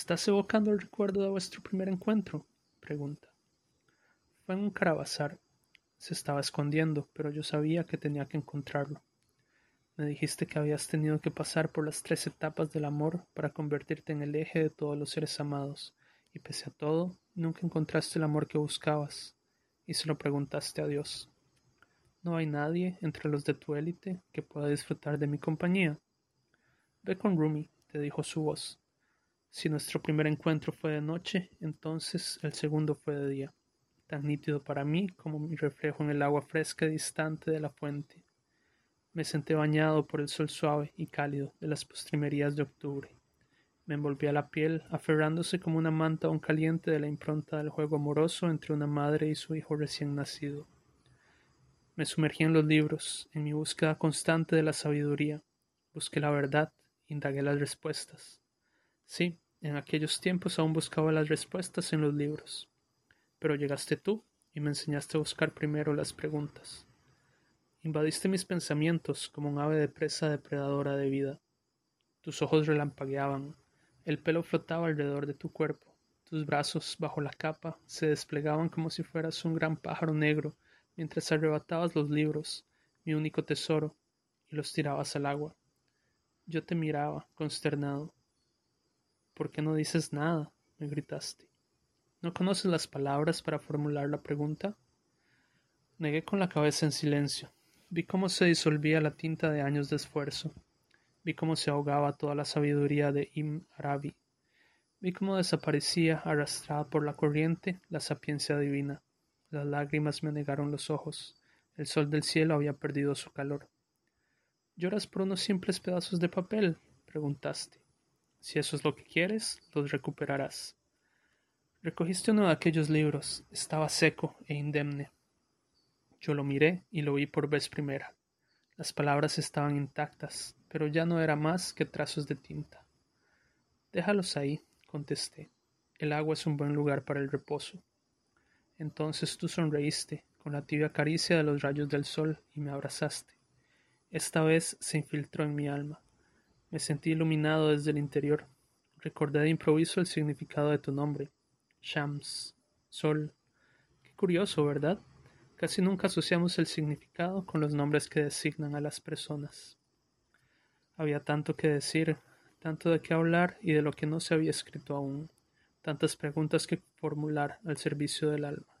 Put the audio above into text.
¿Estás evocando el recuerdo de vuestro primer encuentro? pregunta. Fue en un carabazar. Se estaba escondiendo, pero yo sabía que tenía que encontrarlo. Me dijiste que habías tenido que pasar por las tres etapas del amor para convertirte en el eje de todos los seres amados, y pese a todo, nunca encontraste el amor que buscabas, y se lo preguntaste a Dios. ¿No hay nadie entre los de tu élite que pueda disfrutar de mi compañía? Ve con Rumi, te dijo su voz. Si nuestro primer encuentro fue de noche, entonces el segundo fue de día, tan nítido para mí como mi reflejo en el agua fresca y distante de la fuente. Me senté bañado por el sol suave y cálido de las postrimerías de octubre. Me envolví a la piel, aferrándose como una manta aún caliente de la impronta del juego amoroso entre una madre y su hijo recién nacido. Me sumergí en los libros, en mi búsqueda constante de la sabiduría. Busqué la verdad, indagué las respuestas. Sí, en aquellos tiempos aún buscaba las respuestas en los libros. Pero llegaste tú y me enseñaste a buscar primero las preguntas. Invadiste mis pensamientos como un ave de presa depredadora de vida. Tus ojos relampagueaban, el pelo flotaba alrededor de tu cuerpo, tus brazos bajo la capa se desplegaban como si fueras un gran pájaro negro mientras arrebatabas los libros, mi único tesoro, y los tirabas al agua. Yo te miraba, consternado. ¿Por qué no dices nada? me gritaste. ¿No conoces las palabras para formular la pregunta? Negué con la cabeza en silencio. Vi cómo se disolvía la tinta de años de esfuerzo. Vi cómo se ahogaba toda la sabiduría de Ibn Arabi. Vi cómo desaparecía, arrastrada por la corriente, la sapiencia divina. Las lágrimas me negaron los ojos. El sol del cielo había perdido su calor. ¿Lloras por unos simples pedazos de papel? preguntaste. Si eso es lo que quieres, los recuperarás. Recogiste uno de aquellos libros. Estaba seco e indemne. Yo lo miré y lo vi por vez primera. Las palabras estaban intactas, pero ya no era más que trazos de tinta. Déjalos ahí, contesté. El agua es un buen lugar para el reposo. Entonces tú sonreíste con la tibia caricia de los rayos del sol y me abrazaste. Esta vez se infiltró en mi alma. Me sentí iluminado desde el interior. Recordé de improviso el significado de tu nombre. Shams. Sol. Qué curioso, ¿verdad? Casi nunca asociamos el significado con los nombres que designan a las personas. Había tanto que decir, tanto de qué hablar y de lo que no se había escrito aún, tantas preguntas que formular al servicio del alma.